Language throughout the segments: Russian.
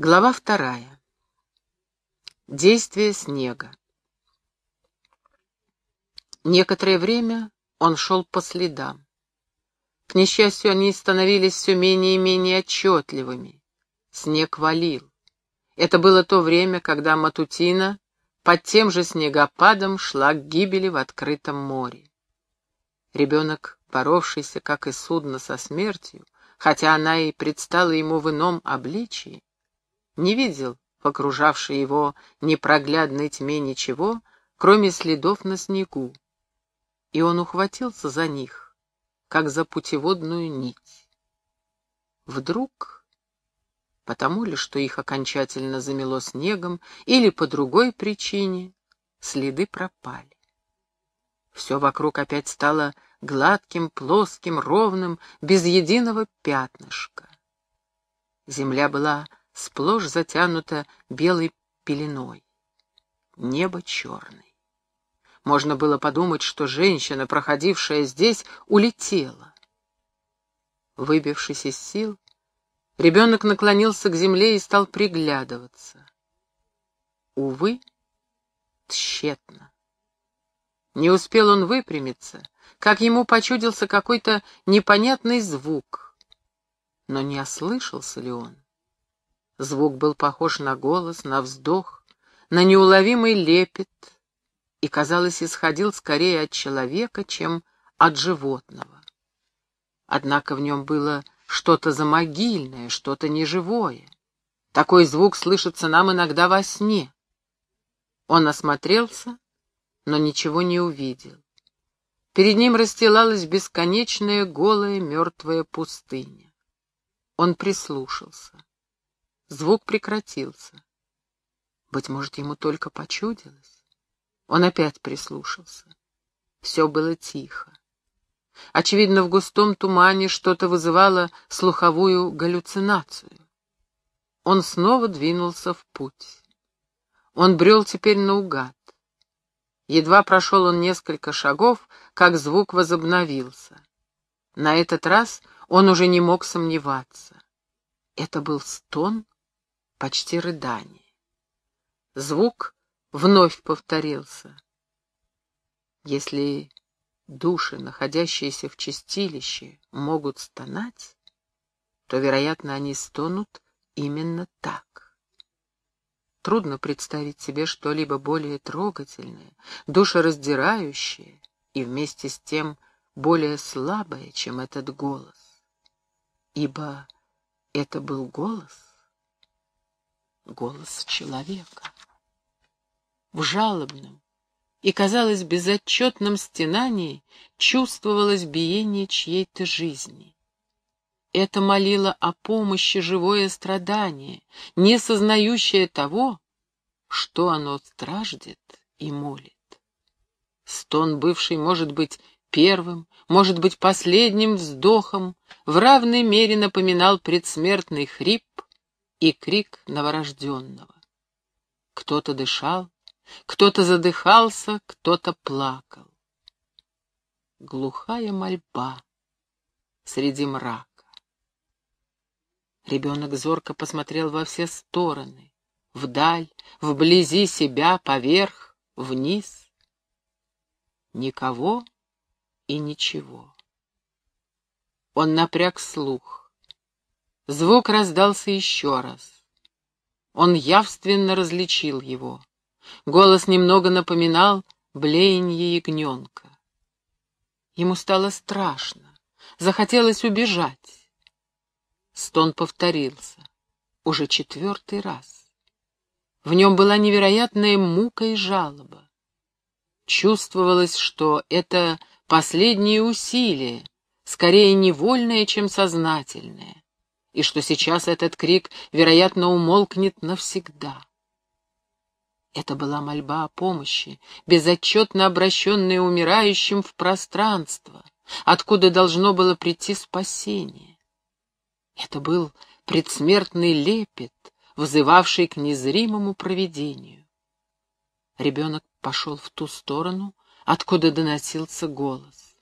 Глава вторая. Действие снега. Некоторое время он шел по следам. К несчастью, они становились все менее и менее отчетливыми. Снег валил. Это было то время, когда Матутина под тем же снегопадом шла к гибели в открытом море. Ребенок, боровшийся, как и судно, со смертью, хотя она и предстала ему в ином обличии, не видел в окружавшей его непроглядной тьме ничего, кроме следов на снегу, и он ухватился за них, как за путеводную нить. Вдруг, потому ли, что их окончательно замело снегом, или по другой причине, следы пропали. Все вокруг опять стало гладким, плоским, ровным, без единого пятнышка. Земля была сплошь затянута белой пеленой. Небо черное. Можно было подумать, что женщина, проходившая здесь, улетела. Выбившись из сил, ребенок наклонился к земле и стал приглядываться. Увы, тщетно. Не успел он выпрямиться, как ему почудился какой-то непонятный звук. Но не ослышался ли он? Звук был похож на голос, на вздох, на неуловимый лепет и, казалось, исходил скорее от человека, чем от животного. Однако в нем было что-то замогильное, что-то неживое. Такой звук слышится нам иногда во сне. Он осмотрелся, но ничего не увидел. Перед ним расстилалась бесконечная голая мертвая пустыня. Он прислушался. Звук прекратился. Быть может, ему только почудилось. Он опять прислушался. Все было тихо. Очевидно, в густом тумане что-то вызывало слуховую галлюцинацию. Он снова двинулся в путь. Он брел теперь наугад. Едва прошел он несколько шагов, как звук возобновился. На этот раз он уже не мог сомневаться. Это был стон почти рыдание. Звук вновь повторился. Если души, находящиеся в чистилище, могут стонать, то, вероятно, они стонут именно так. Трудно представить себе что-либо более трогательное, душераздирающее и вместе с тем более слабое, чем этот голос. Ибо это был голос, голос человека. В жалобном и, казалось, безотчетном стенании чувствовалось биение чьей-то жизни. Это молило о помощи живое страдание, не сознающее того, что оно страждет и молит. Стон бывший может быть первым, может быть последним вздохом, в равной мере напоминал предсмертный хрип и крик новорожденного. Кто-то дышал, кто-то задыхался, кто-то плакал. Глухая мольба среди мрака. Ребенок зорко посмотрел во все стороны, вдаль, вблизи себя, поверх, вниз. Никого и ничего. Он напряг слух. Звук раздался еще раз. Он явственно различил его. Голос немного напоминал блеяние ягненка. Ему стало страшно, захотелось убежать. Стон повторился, уже четвертый раз. В нем была невероятная мука и жалоба. Чувствовалось, что это последние усилия, скорее невольное, чем сознательное и что сейчас этот крик, вероятно, умолкнет навсегда. Это была мольба о помощи, безотчетно обращенная умирающим в пространство, откуда должно было прийти спасение. Это был предсмертный лепет, вызывавший к незримому провидению. Ребенок пошел в ту сторону, откуда доносился голос.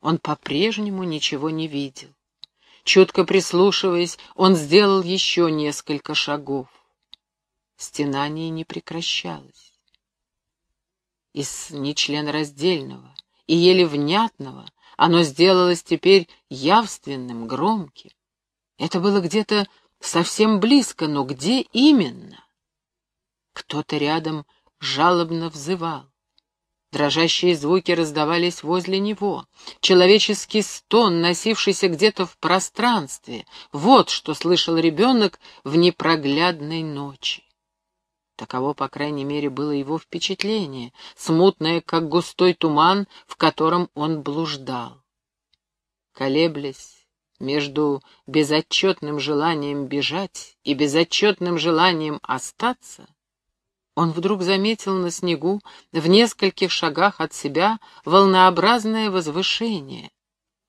Он по-прежнему ничего не видел. Чутко прислушиваясь, он сделал еще несколько шагов. Стенание не прекращалось. Из нечленораздельного и еле внятного оно сделалось теперь явственным, громким. Это было где-то совсем близко, но где именно? Кто-то рядом жалобно взывал. Дрожащие звуки раздавались возле него. Человеческий стон, носившийся где-то в пространстве. Вот что слышал ребенок в непроглядной ночи. Таково, по крайней мере, было его впечатление, смутное, как густой туман, в котором он блуждал. Колеблясь между безотчетным желанием бежать и безотчетным желанием остаться, он вдруг заметил на снегу в нескольких шагах от себя волнообразное возвышение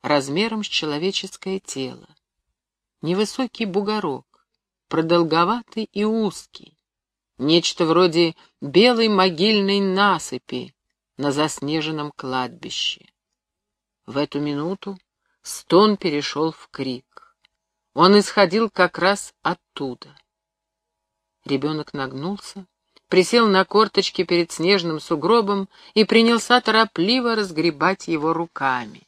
размером с человеческое тело. Невысокий бугорок, продолговатый и узкий, нечто вроде белой могильной насыпи на заснеженном кладбище. В эту минуту стон перешел в крик. Он исходил как раз оттуда. Ребенок нагнулся, присел на корточки перед снежным сугробом и принялся торопливо разгребать его руками.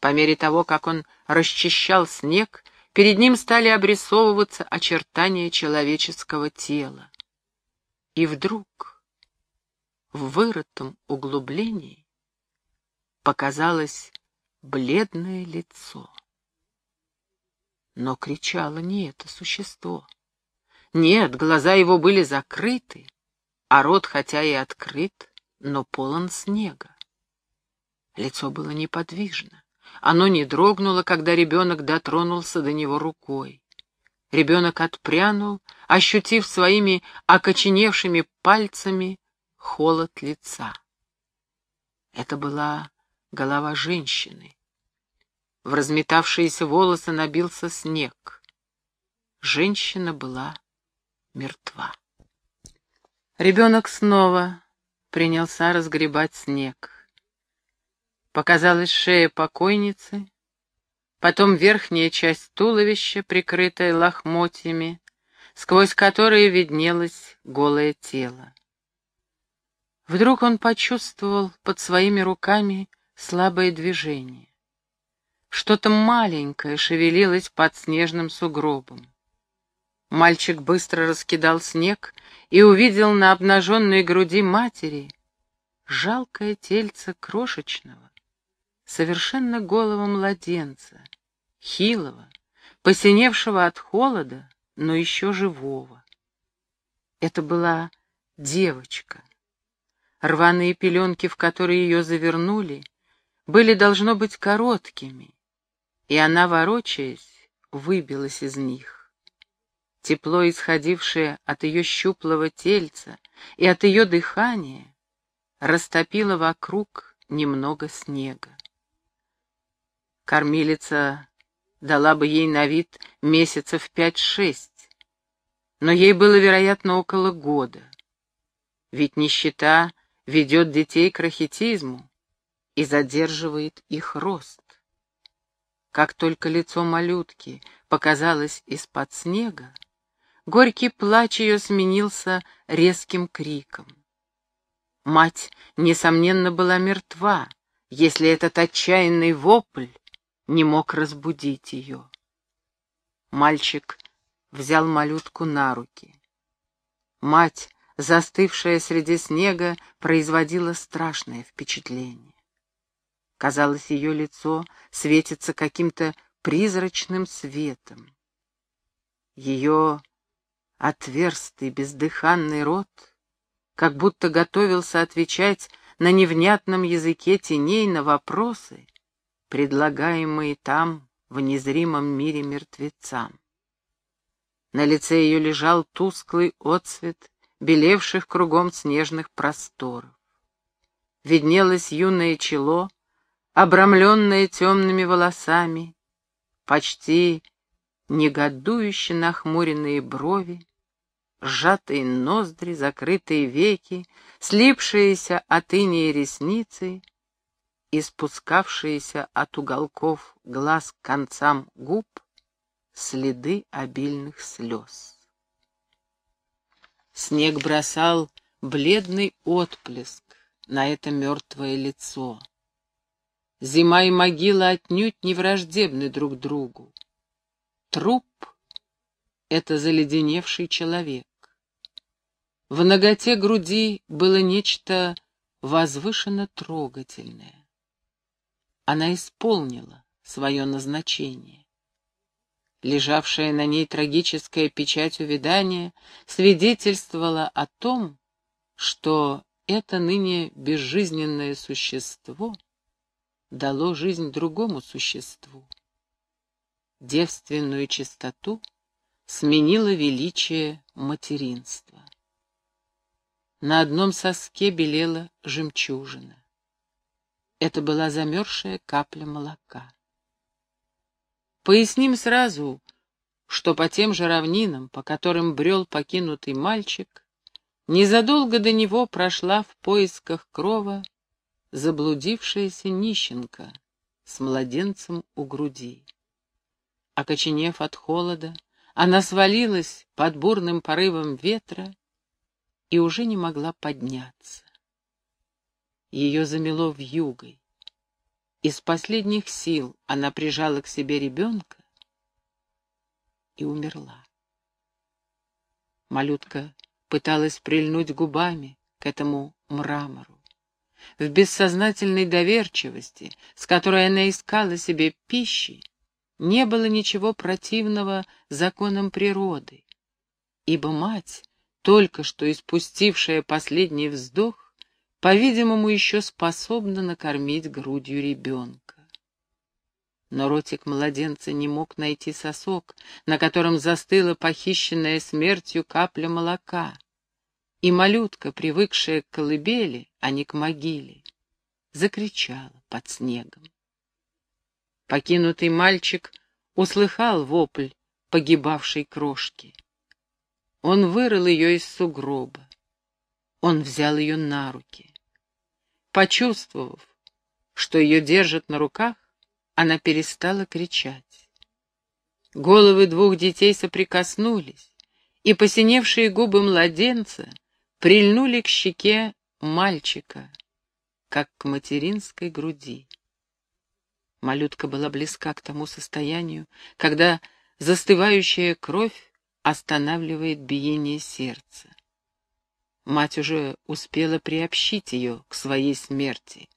По мере того, как он расчищал снег, перед ним стали обрисовываться очертания человеческого тела. И вдруг в вырытом углублении показалось бледное лицо. Но кричало не это существо. Нет, глаза его были закрыты, а рот хотя и открыт, но полон снега. Лицо было неподвижно. Оно не дрогнуло, когда ребенок дотронулся до него рукой. Ребенок отпрянул, ощутив своими окоченевшими пальцами холод лица. Это была голова женщины. В разметавшиеся волосы набился снег. Женщина была мертва. Ребенок снова принялся разгребать снег. Показалась шея покойницы, потом верхняя часть туловища, прикрытая лохмотьями, сквозь которые виднелось голое тело. Вдруг он почувствовал под своими руками слабое движение. Что-то маленькое шевелилось под снежным сугробом. Мальчик быстро раскидал снег и увидел на обнаженной груди матери жалкое тельце крошечного, совершенно голого младенца, хилого, посиневшего от холода, но еще живого. Это была девочка. Рваные пеленки, в которые ее завернули, были, должно быть, короткими, и она, ворочаясь, выбилась из них. Тепло, исходившее от ее щуплого тельца и от ее дыхания, растопило вокруг немного снега. Кормилица дала бы ей на вид месяцев пять-шесть, но ей было, вероятно, около года. Ведь нищета ведет детей к рахитизму и задерживает их рост. Как только лицо малютки показалось из-под снега, Горький плач ее сменился резким криком. Мать, несомненно, была мертва, если этот отчаянный вопль не мог разбудить ее. Мальчик взял малютку на руки. Мать, застывшая среди снега, производила страшное впечатление. Казалось, ее лицо светится каким-то призрачным светом. Ее Отверстый бездыханный рот, как будто готовился отвечать на невнятном языке теней на вопросы, предлагаемые там, в незримом мире мертвецам. На лице ее лежал тусклый отсвет белевших кругом снежных просторов. Виднелось юное чело, обрамленное темными волосами, почти негодующе нахмуренные брови, сжатые ноздри, закрытые веки, слипшиеся от инея ресницы и спускавшиеся от уголков глаз к концам губ следы обильных слез. Снег бросал бледный отблеск на это мертвое лицо. Зима и могила отнюдь не враждебны друг другу. Труп — это заледеневший человек. В ноготе груди было нечто возвышенно трогательное. Она исполнила свое назначение. Лежавшая на ней трагическая печать увядания свидетельствовала о том, что это ныне безжизненное существо дало жизнь другому существу. Девственную чистоту сменило величие материнства. На одном соске белела жемчужина. Это была замерзшая капля молока. Поясним сразу, что по тем же равнинам, по которым брел покинутый мальчик, незадолго до него прошла в поисках крова заблудившаяся нищенка с младенцем у груди. Окоченев от холода, она свалилась под бурным порывом ветра и уже не могла подняться. Ее замело вьюгой. Из последних сил она прижала к себе ребенка и умерла. Малютка пыталась прильнуть губами к этому мрамору. В бессознательной доверчивости, с которой она искала себе пищи, не было ничего противного законам природы, ибо мать, только что испустившая последний вздох, по-видимому, еще способна накормить грудью ребенка. Но ротик младенца не мог найти сосок, на котором застыла похищенная смертью капля молока. И малютка, привыкшая к колыбели, а не к могиле, закричала под снегом. Покинутый мальчик услыхал вопль погибавшей крошки. Он вырыл ее из сугроба. Он взял ее на руки. Почувствовав, что ее держат на руках, она перестала кричать. Головы двух детей соприкоснулись, и посиневшие губы младенца прильнули к щеке мальчика, как к материнской груди. Малютка была близка к тому состоянию, когда застывающая кровь останавливает биение сердца. Мать уже успела приобщить ее к своей смерти.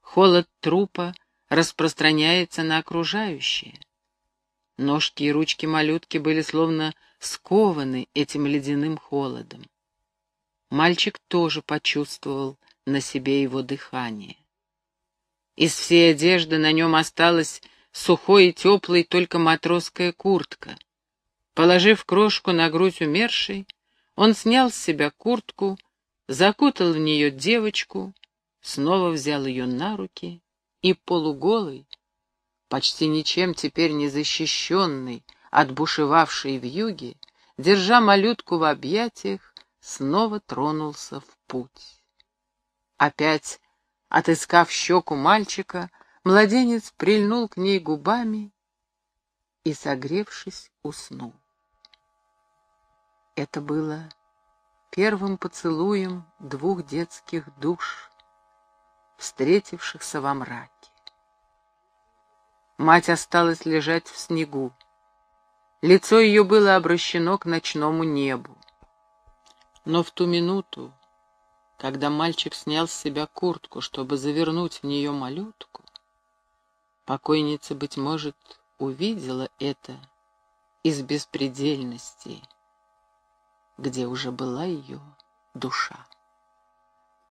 Холод трупа распространяется на окружающее. Ножки и ручки малютки были словно скованы этим ледяным холодом. Мальчик тоже почувствовал на себе его дыхание. Из всей одежды на нем осталась сухой и теплой только матросская куртка. Положив крошку на грудь умершей, он снял с себя куртку, закутал в нее девочку, снова взял ее на руки и полуголый, почти ничем теперь не защищенный от бушевавшей вьюги, держа малютку в объятиях, снова тронулся в путь. Опять, отыскав щеку мальчика, младенец прильнул к ней губами и, согревшись, уснул. Это было первым поцелуем двух детских душ, встретившихся во мраке. Мать осталась лежать в снегу. Лицо ее было обращено к ночному небу. Но в ту минуту, когда мальчик снял с себя куртку, чтобы завернуть в нее малютку, покойница, быть может, увидела это из беспредельности, где уже была ее душа.